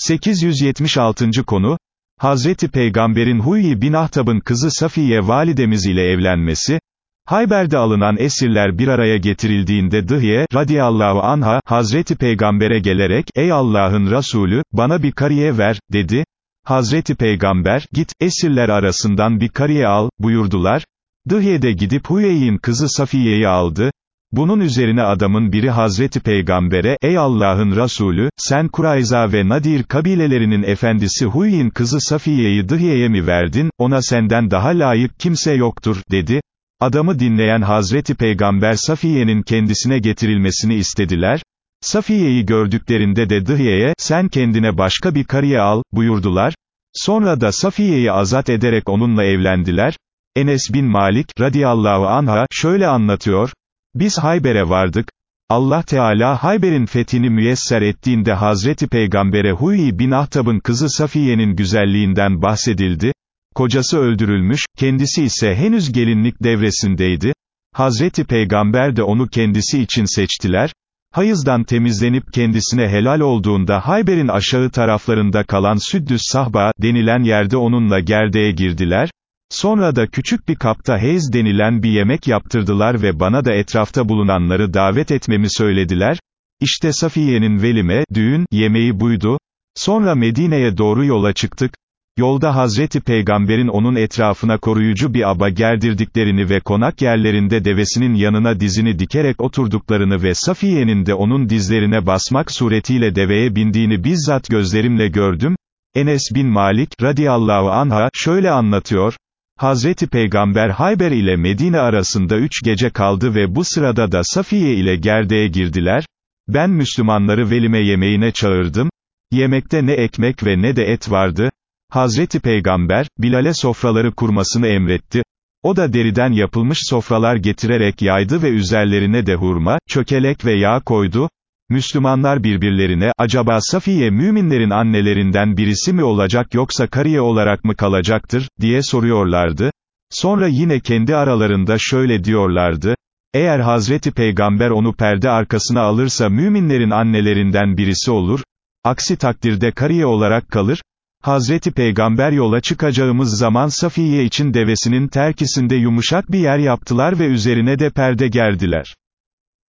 876. konu, Hazreti Peygamberin Huyyi bin Ahtab'ın kızı Safiye validemiz ile evlenmesi, Hayber'de alınan esirler bir araya getirildiğinde Dıhye, radiyallahu anha, Hazreti Peygamber'e gelerek, ey Allah'ın Resulü, bana bir kariye ver, dedi. Hazreti Peygamber, git, esirler arasından bir kariye al, buyurdular. Dıhye de gidip Huyey'in kızı Safiye'yi aldı. Bunun üzerine adamın biri Hazreti Peygamber'e, ey Allah'ın Resulü, sen Kurayza ve Nadir kabilelerinin efendisi Huy'in kızı Safiye'yi Dıhiye'ye mi verdin, ona senden daha layık kimse yoktur, dedi. Adamı dinleyen Hazreti Peygamber Safiye'nin kendisine getirilmesini istediler. Safiye'yi gördüklerinde de Dıhiye'ye, sen kendine başka bir kariye al, buyurdular. Sonra da Safiye'yi azat ederek onunla evlendiler. Enes bin Malik, radiyallahu anha, şöyle anlatıyor, biz Hayber'e vardık, Allah Teala Hayber'in fethini müyesser ettiğinde Hazreti Peygamber'e Huyi bin Ahtab'ın kızı Safiye'nin güzelliğinden bahsedildi, kocası öldürülmüş, kendisi ise henüz gelinlik devresindeydi, Hazreti Peygamber de onu kendisi için seçtiler, hayızdan temizlenip kendisine helal olduğunda Hayber'in aşağı taraflarında kalan Süddüs Sahba, denilen yerde onunla gerdeğe girdiler, Sonra da küçük bir kapta hez denilen bir yemek yaptırdılar ve bana da etrafta bulunanları davet etmemi söylediler. İşte Safiye'nin velime, düğün, yemeği buydu. Sonra Medine'ye doğru yola çıktık. Yolda Hazreti Peygamber'in onun etrafına koruyucu bir aba gerdirdiklerini ve konak yerlerinde devesinin yanına dizini dikerek oturduklarını ve Safiye'nin de onun dizlerine basmak suretiyle deveye bindiğini bizzat gözlerimle gördüm. Enes bin Malik, radiyallahu anha, şöyle anlatıyor, Hazreti Peygamber Hayber ile Medine arasında üç gece kaldı ve bu sırada da Safiye ile gerdeğe girdiler, ben Müslümanları velime yemeğine çağırdım, yemekte ne ekmek ve ne de et vardı, Hazreti Peygamber, Bilal'e sofraları kurmasını emretti, o da deriden yapılmış sofralar getirerek yaydı ve üzerlerine de hurma, çökelek ve yağ koydu, Müslümanlar birbirlerine, acaba Safiye müminlerin annelerinden birisi mi olacak yoksa kariye olarak mı kalacaktır, diye soruyorlardı. Sonra yine kendi aralarında şöyle diyorlardı, eğer Hazreti Peygamber onu perde arkasına alırsa müminlerin annelerinden birisi olur, aksi takdirde kariye olarak kalır, Hazreti Peygamber yola çıkacağımız zaman Safiye için devesinin terkisinde yumuşak bir yer yaptılar ve üzerine de perde gerdiler.